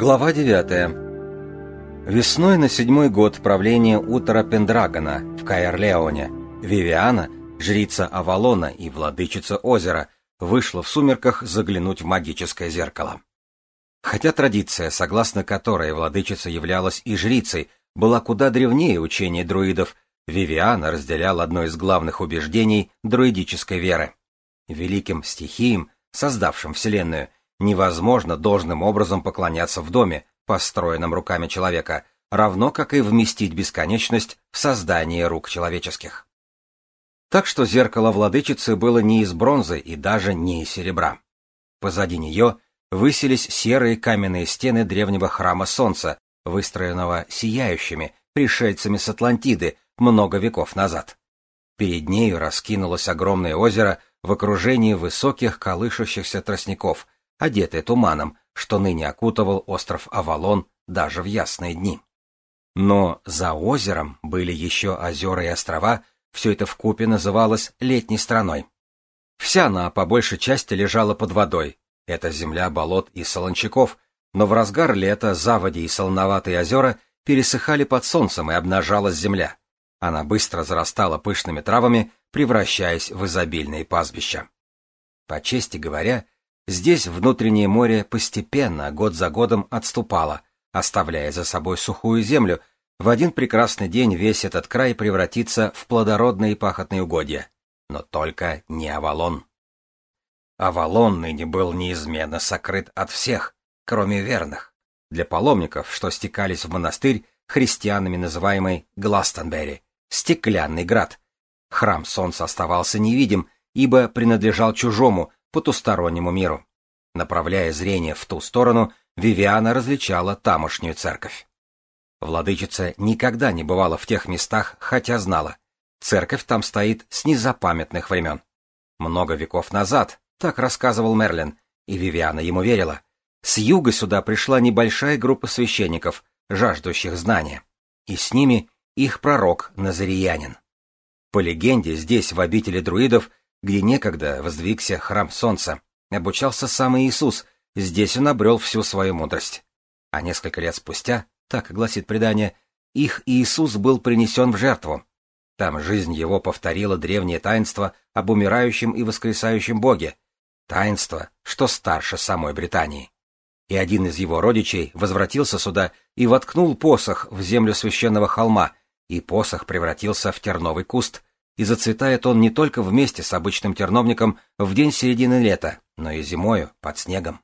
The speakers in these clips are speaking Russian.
Глава 9. Весной на седьмой год правления Утора Пендрагона в Каэрлеоне Вивиана, жрица Авалона и владычица озера, вышла в сумерках заглянуть в магическое зеркало. Хотя традиция, согласно которой владычица являлась и жрицей, была куда древнее учения друидов, Вивиана разделял одно из главных убеждений друидической веры. Великим стихиям, создавшим Вселенную, невозможно должным образом поклоняться в доме, построенном руками человека, равно как и вместить бесконечность в создание рук человеческих. Так что зеркало владычицы было не из бронзы и даже не из серебра. Позади нее высились серые каменные стены древнего храма Солнца, выстроенного сияющими пришельцами с Атлантиды много веков назад. Перед нею раскинулось огромное озеро в окружении высоких колышущихся тростников, одетое туманом, что ныне окутывал остров Авалон даже в ясные дни. Но за озером были еще озера и острова, все это вкупе называлось летней страной. Вся она по большей части лежала под водой. Это земля болот и солончаков, но в разгар лета заводи и солоноватые озера пересыхали под солнцем и обнажалась земля. Она быстро зарастала пышными травами, превращаясь в изобильные пастбища. По чести говоря, здесь внутреннее море постепенно, год за годом отступало, оставляя за собой сухую землю, в один прекрасный день весь этот край превратится в плодородные пахотные угодья. Но только не Авалон. Авалон ныне был неизменно сокрыт от всех, кроме верных. Для паломников, что стекались в монастырь, христианами называемый Гластонбери, стеклянный град. Храм солнца оставался невидим, ибо принадлежал чужому, потустороннему миру. Направляя зрение в ту сторону, Вивиана различала тамошнюю церковь. Владычица никогда не бывала в тех местах, хотя знала. Церковь там стоит с незапамятных времен. Много веков назад, так рассказывал Мерлин, и Вивиана ему верила. С юга сюда пришла небольшая группа священников, жаждущих знания. И с ними их пророк Назариянин. По легенде, здесь, в обители друидов, где некогда воздвигся храм солнца, обучался сам Иисус, здесь он обрел всю свою мудрость. А несколько лет спустя так гласит предание, их Иисус был принесен в жертву. Там жизнь его повторила древнее таинство об умирающем и воскресающем Боге, таинство, что старше самой Британии. И один из его родичей возвратился сюда и воткнул посох в землю священного холма, и посох превратился в терновый куст, и зацветает он не только вместе с обычным терновником в день середины лета, но и зимою под снегом.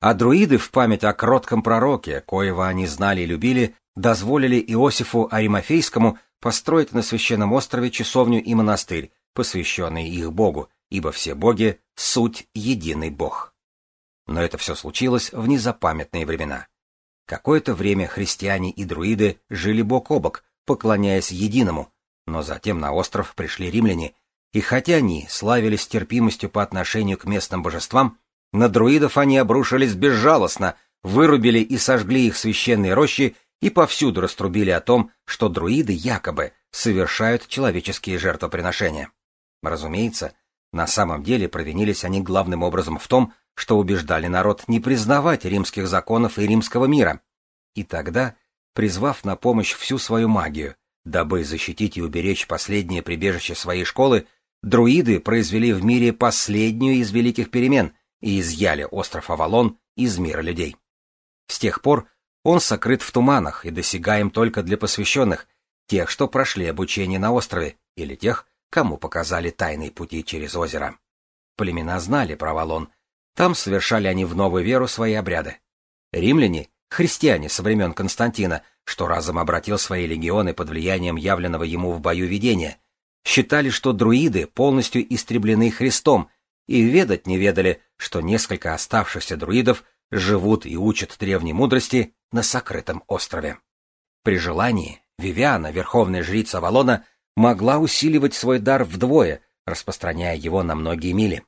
А друиды в память о кротком пророке, коего они знали и любили, дозволили Иосифу Аримофейскому построить на священном острове часовню и монастырь, посвященный их Богу, ибо все боги — суть единый Бог. Но это все случилось в незапамятные времена. Какое-то время христиане и друиды жили бок о бок, поклоняясь единому, но затем на остров пришли римляне, и хотя они славились терпимостью по отношению к местным божествам, на друидов они обрушились безжалостно, вырубили и сожгли их священные рощи и повсюду раструбили о том, что друиды якобы совершают человеческие жертвоприношения. Разумеется, на самом деле провинились они главным образом в том, что убеждали народ не признавать римских законов и римского мира. И тогда, призвав на помощь всю свою магию, дабы защитить и уберечь последнее прибежище своей школы, друиды произвели в мире последнюю из великих перемен — и изъяли остров Авалон из мира людей. С тех пор он сокрыт в туманах и досягаем только для посвященных, тех, что прошли обучение на острове, или тех, кому показали тайные пути через озеро. Племена знали про Авалон, там совершали они в новую веру свои обряды. Римляне, христиане со времен Константина, что разом обратил свои легионы под влиянием явленного ему в бою видения, считали, что друиды полностью истреблены Христом и ведать не ведали, что несколько оставшихся друидов живут и учат древней мудрости на сокрытом острове. При желании Вивиана, верховная жрица Авалона, могла усиливать свой дар вдвое, распространяя его на многие мили.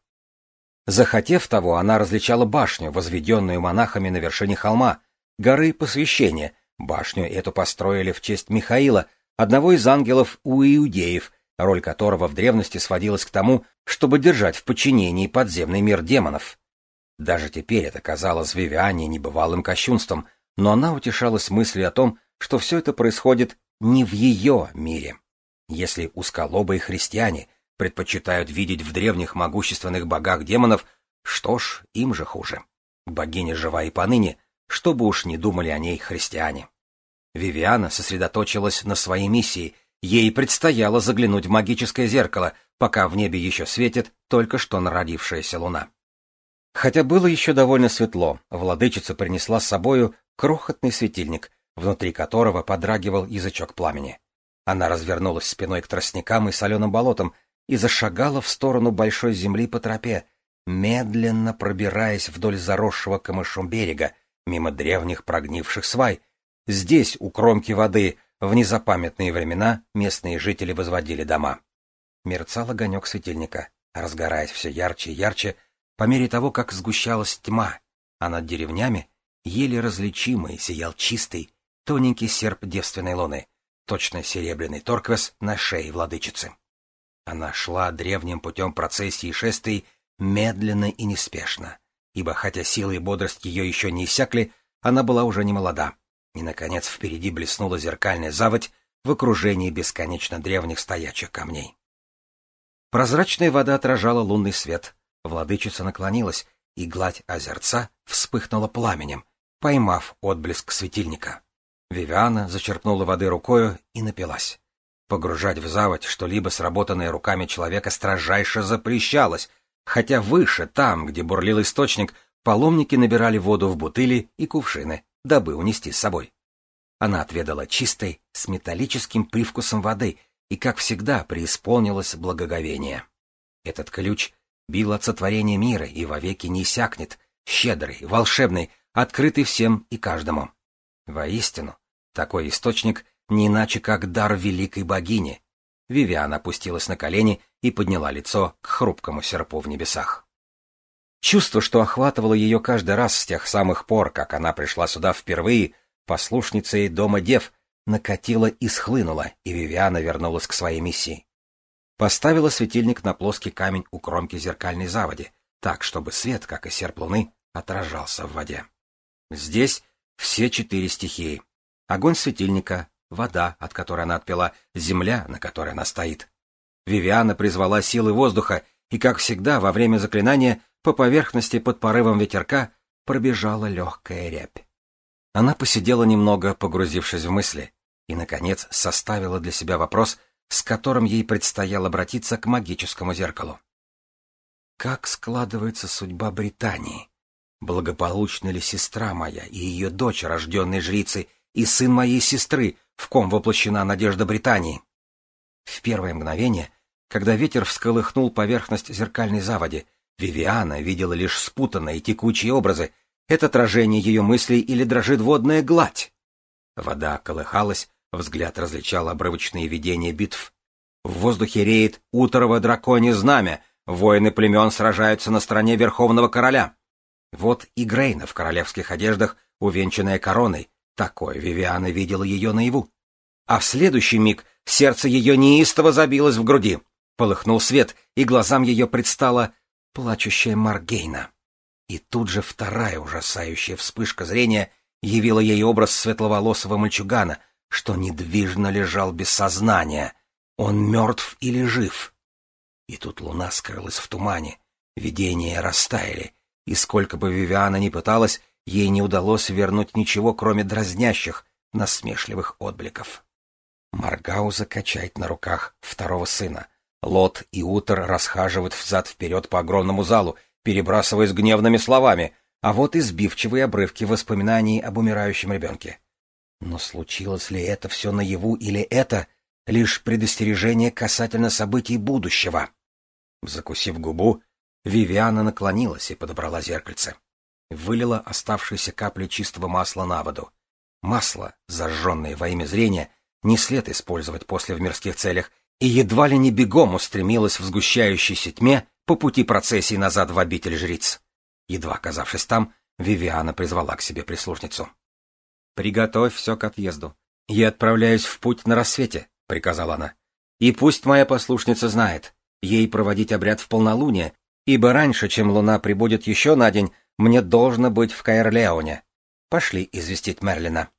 Захотев того, она различала башню, возведенную монахами на вершине холма, горы посвящения. Башню эту построили в честь Михаила, одного из ангелов у иудеев, роль которого в древности сводилась к тому, чтобы держать в подчинении подземный мир демонов. Даже теперь это казалось Вивиане небывалым кощунством, но она утешалась мыслью о том, что все это происходит не в ее мире. Если узколобые христиане предпочитают видеть в древних могущественных богах демонов, что ж, им же хуже. Богиня жива и поныне, что бы уж ни думали о ней христиане. Вивиана сосредоточилась на своей миссии, ей предстояло заглянуть в магическое зеркало, пока в небе еще светит только что народившаяся луна. Хотя было еще довольно светло, владычица принесла с собою крохотный светильник, внутри которого подрагивал язычок пламени. Она развернулась спиной к тростникам и соленым болотам и зашагала в сторону большой земли по тропе, медленно пробираясь вдоль заросшего камышом берега, мимо древних прогнивших свай. Здесь, у кромки воды, в незапамятные времена местные жители возводили дома. Мерцал огонек светильника, разгораясь все ярче и ярче, по мере того, как сгущалась тьма, а над деревнями, еле различимый, сиял чистый, тоненький серп девственной луны, точно серебряный торквес на шее владычицы. Она шла древним путем процессии и шествий медленно и неспешно, ибо хотя силы и бодрость ее еще не иссякли, она была уже не молода. И, наконец, впереди блеснула зеркальная заводь в окружении бесконечно древних стоячих камней. Прозрачная вода отражала лунный свет, владычица наклонилась, и гладь озерца вспыхнула пламенем, поймав отблеск светильника. Вивиана зачерпнула воды рукою и напилась. Погружать в заводь что-либо сработанное руками человека строжайше запрещалось, хотя выше, там, где бурлил источник, паломники набирали воду в бутыли и кувшины, дабы унести с собой. Она отведала чистой, с металлическим привкусом воды и, как всегда, преисполнилась благоговение. Этот ключ бил от сотворения мира и вовеки не иссякнет, щедрый, волшебный, открытый всем и каждому. Воистину, такой источник не иначе как дар великой богини. Вивиан опустилась на колени и подняла лицо к хрупкому серпу в небесах. Чувство, что охватывало ее каждый раз с тех самых пор, как она пришла сюда впервые, послушницей дома дев, накатило и схлынуло, и Вивиана вернулась к своей миссии. Поставила светильник на плоский камень у кромки зеркальной заводи, так, чтобы свет, как и серп луны, отражался в воде. Здесь все четыре стихии. Огонь светильника, вода, от которой она отпила, земля, на которой она стоит. Вивиана призвала силы воздуха, и, как всегда, во время заклинания по поверхности под порывом ветерка пробежала легкая рябь. Она посидела немного, погрузившись в мысли, и, наконец, составила для себя вопрос, с которым ей предстояло обратиться к магическому зеркалу. Как складывается судьба Британии? Благополучна ли сестра моя и ее дочь, рожденные жрицы, и сын моей сестры, в ком воплощена надежда Британии? В первое мгновение, когда ветер всколыхнул поверхность зеркальной заводи, Вивиана видела лишь спутанные текучие образы, это отражение ее мыслей или дрожит водная гладь. Вода колыхалась, взгляд различал обрывочные видения битв. В воздухе реет утрово драконье знамя, воины племен сражаются на стороне Верховного Короля. Вот и Грейна в королевских одеждах, увенчанная короной, такой Вивиана видела ее наяву. А в следующий миг сердце ее неистово забилось в груди. Полыхнул свет, и глазам ее предстала плачущая Маргейна. И тут же вторая ужасающая вспышка зрения явила ей образ светловолосого мальчугана, что недвижно лежал без сознания. Он мертв или жив? И тут луна скрылась в тумане, видения растаяли, и сколько бы Вивиана ни пыталась, ей не удалось вернуть ничего, кроме дразнящих, насмешливых отбликов. Маргауза качает на руках второго сына. Лот и Утер расхаживают взад-вперед по огромному залу, перебрасываясь гневными словами, а вот и сбивчивые обрывки воспоминаний об умирающем ребенке. Но случилось ли это все наяву или это лишь предостережение касательно событий будущего? Закусив губу, Вивиана наклонилась и подобрала зеркальце. Вылила оставшиеся капли чистого масла на воду. Масло, зажженное во имя зрения, не след использовать после в мирских целях, и едва ли не бегом устремилась в сгущающейся тьме по пути процессии назад в обитель жриц. Едва оказавшись там, Вивиана призвала к себе прислужницу. «Приготовь все к отъезду. Я отправляюсь в путь на рассвете», — приказала она. «И пусть моя послушница знает, ей проводить обряд в полнолуние, ибо раньше, чем луна прибудет еще на день, Мне должно быть в Каэрлеоне. Пошли известить Мерлина.